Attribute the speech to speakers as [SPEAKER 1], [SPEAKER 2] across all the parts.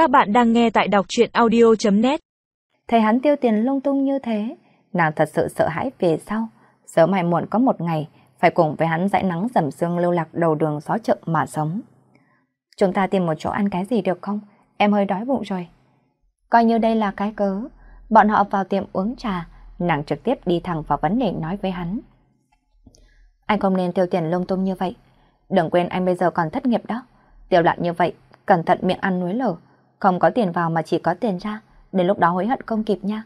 [SPEAKER 1] Các bạn đang nghe tại đọc truyện audio.net
[SPEAKER 2] Thấy hắn tiêu tiền lung tung như thế, nàng thật sự sợ hãi về sau. Sớm mai muộn có một ngày, phải cùng với hắn dãy nắng dầm sương lưu lạc đầu đường xó chợ mà sống. Chúng ta tìm một chỗ ăn cái gì được không? Em hơi đói bụng rồi. Coi như đây là cái cớ. Bọn họ vào tiệm uống trà, nàng trực tiếp đi thẳng vào vấn đề nói với hắn. Anh không nên tiêu tiền lung tung như vậy. Đừng quên anh bây giờ còn thất nghiệp đó. Tiêu loạn như vậy, cẩn thận miệng ăn núi lở. Không có tiền vào mà chỉ có tiền ra. Đến lúc đó hối hận không kịp nha.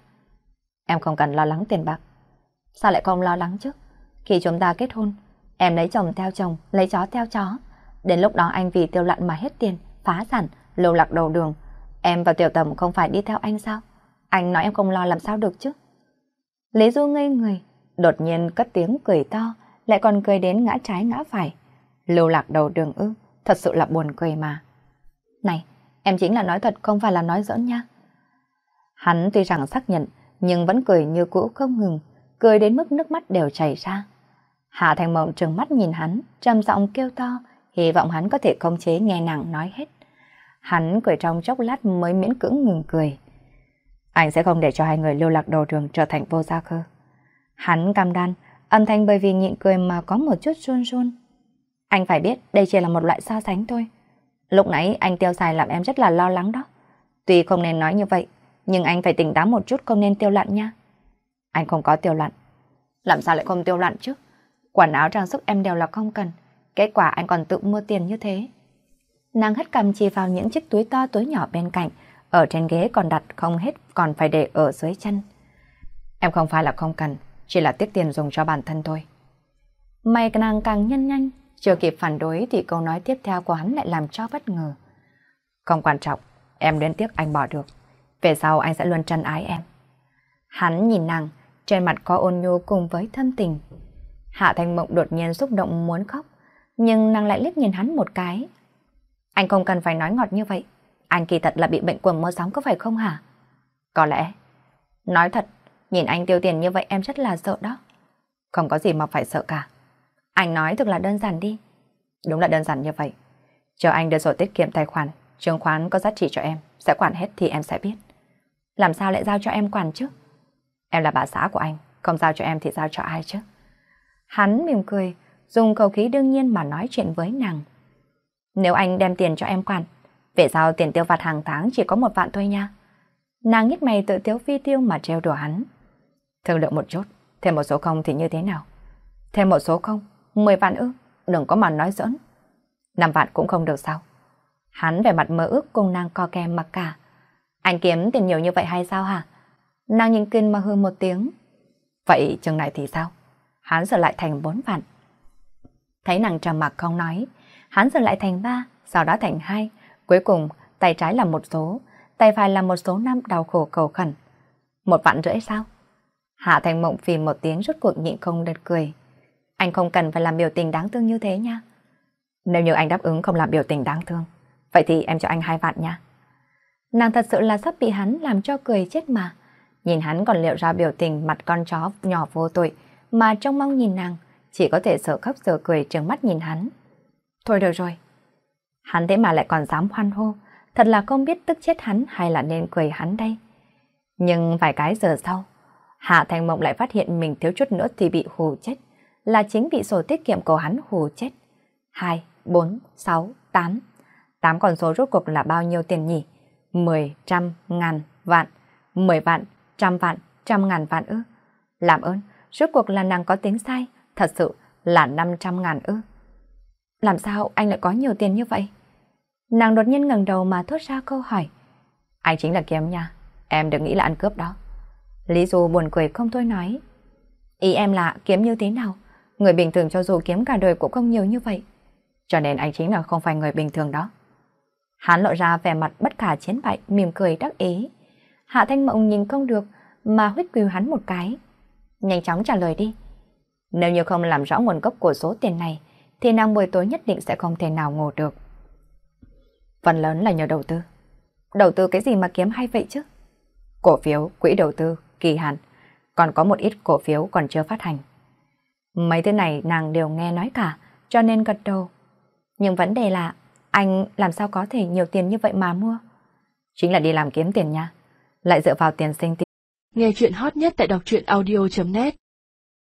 [SPEAKER 2] Em không cần lo lắng tiền bạc. Sao lại không lo lắng chứ? Khi chúng ta kết hôn, em lấy chồng theo chồng, lấy chó theo chó. Đến lúc đó anh vì tiêu lặn mà hết tiền, phá sản, lưu lạc đầu đường. Em và tiểu tầm không phải đi theo anh sao? Anh nói em không lo làm sao được chứ? Lý Du ngây người, đột nhiên cất tiếng cười to, lại còn cười đến ngã trái ngã phải. Lưu lạc đầu đường ư, thật sự là buồn cười mà. Này, em chính là nói thật không phải là nói giỡn nha. Hắn tuy rằng xác nhận, nhưng vẫn cười như cũ không ngừng, cười đến mức nước mắt đều chảy ra. Hạ Thành Mộng trừng mắt nhìn hắn, trầm giọng kêu to, hy vọng hắn có thể khống chế nghe nàng nói hết. Hắn cười trong chốc lát mới miễn cưỡng ngừng cười. Anh sẽ không để cho hai người lưu lạc đồ đường trở thành vô gia khơ. Hắn cam đoan, âm thanh bởi vì nhịn cười mà có một chút run run. Anh phải biết đây chỉ là một loại so sánh thôi. Lúc nãy anh tiêu xài làm em rất là lo lắng đó. Tuy không nên nói như vậy, nhưng anh phải tỉnh táo một chút không nên tiêu loạn nha. Anh không có tiêu loạn. Làm sao lại không tiêu loạn chứ? Quần áo trang sức em đều là không cần. Kết quả anh còn tự mua tiền như thế. Nàng hất cầm chỉ vào những chiếc túi to túi nhỏ bên cạnh, ở trên ghế còn đặt không hết còn phải để ở dưới chân. Em không phải là không cần, chỉ là tiếc tiền dùng cho bản thân thôi. Mày nàng càng nhanh nhanh, chưa kịp phản đối thì câu nói tiếp theo của hắn lại làm cho bất ngờ. Không quan trọng, em đến tiếc anh bỏ được. Về sau anh sẽ luôn trân ái em. Hắn nhìn nàng, trên mặt có ôn nhu cùng với thâm tình. Hạ Thanh Mộng đột nhiên xúc động muốn khóc, nhưng nàng lại liếc nhìn hắn một cái. Anh không cần phải nói ngọt như vậy. Anh kỳ thật là bị bệnh quần mơ sóng có phải không hả? Có lẽ. Nói thật, nhìn anh tiêu tiền như vậy em rất là sợ đó. Không có gì mà phải sợ cả. Anh nói thực là đơn giản đi. Đúng là đơn giản như vậy. Chờ anh đưa sổ tiết kiệm tài khoản, chứng khoán có giá trị cho em, sẽ quản hết thì em sẽ biết. Làm sao lại giao cho em quản chứ? Em là bà xã của anh, không giao cho em thì giao cho ai chứ? Hắn mỉm cười, dùng cầu khí đương nhiên mà nói chuyện với nàng. Nếu anh đem tiền cho em quản, về sao tiền tiêu vặt hàng tháng chỉ có một vạn thôi nha? Nàng nhít mày tự tiếu phi tiêu mà treo đùa hắn. Thương lượng một chút, thêm một số không thì như thế nào? Thêm một số không, 10 vạn ư, đừng có mà nói giỡn. 5 vạn cũng không được sao? Hắn về mặt mơ ước cùng nàng co kem mặc cả. Anh kiếm tiền nhiều như vậy hay sao hả? Nàng nhìn kinh mà hư một tiếng. Vậy chừng này thì sao? Hắn giờ lại thành 4 vạn. Thấy nàng trầm mặc không nói, hắn giờ lại thành 3, sau đó thành 2. Cuối cùng, tay trái là một số, tay phải là một số năm đau khổ cầu khẩn. Một vạn rưỡi sao? Hạ thành mộng phì một tiếng rút cuộc nhịn không đợt cười. Anh không cần phải làm biểu tình đáng thương như thế nha. Nếu như anh đáp ứng không làm biểu tình đáng thương, vậy thì em cho anh hai vạn nha. Nàng thật sự là sắp bị hắn làm cho cười chết mà. Nhìn hắn còn liệu ra biểu tình mặt con chó nhỏ vô tội, mà trong mong nhìn nàng, chỉ có thể sợ khóc sợ cười trừng mắt nhìn hắn. Thôi được rồi. Hắn thế mà lại còn dám hoan hô, thật là không biết tức chết hắn hay là nên cười hắn đây. Nhưng vài cái giờ sau, Hạ Thành Mộng lại phát hiện mình thiếu chút nữa thì bị hù chết, là chính bị sổ tiết kiệm của hắn hù chết. 2, 4, 6, 8. 8 con số rốt cuộc là bao nhiêu tiền nhỉ? 10, trăm, ngàn, vạn. 10 vạn, trăm vạn, trăm ngàn vạn ư. Làm ơn, rốt cuộc là nàng có tính sai, thật sự là 500 ngàn ư. Làm sao anh lại có nhiều tiền như vậy? Nàng đột nhiên ngẩng đầu mà thốt ra câu hỏi. Anh chính là kiếm nha, em đừng nghĩ là ăn cướp đó. Lý Du buồn cười không thôi nói. Ý em là kiếm như thế nào? Người bình thường cho dù kiếm cả đời cũng không nhiều như vậy. Cho nên anh chính là không phải người bình thường đó. Hắn lộ ra vẻ mặt bất khả chiến bại, mỉm cười đắc ý. Hạ Thanh Mộng nhìn không được, mà huyết quỳ hắn một cái. Nhanh chóng trả lời đi. Nếu như không làm rõ nguồn gốc của số tiền này, thì nàng buổi tối nhất định sẽ không thể nào ngủ được. Phần lớn là nhờ đầu tư. Đầu tư cái gì mà kiếm hay vậy chứ? Cổ phiếu, quỹ đầu tư, kỳ hạn, còn có một ít cổ phiếu còn chưa phát hành. Mấy thứ này nàng đều nghe nói cả, cho nên gật đầu. Nhưng vấn đề là, anh làm sao có thể nhiều tiền như vậy mà mua? Chính là đi làm kiếm tiền nha. Lại dựa vào tiền sinh tiền.
[SPEAKER 1] Nghe chuyện hot nhất tại đọc truyện audio.net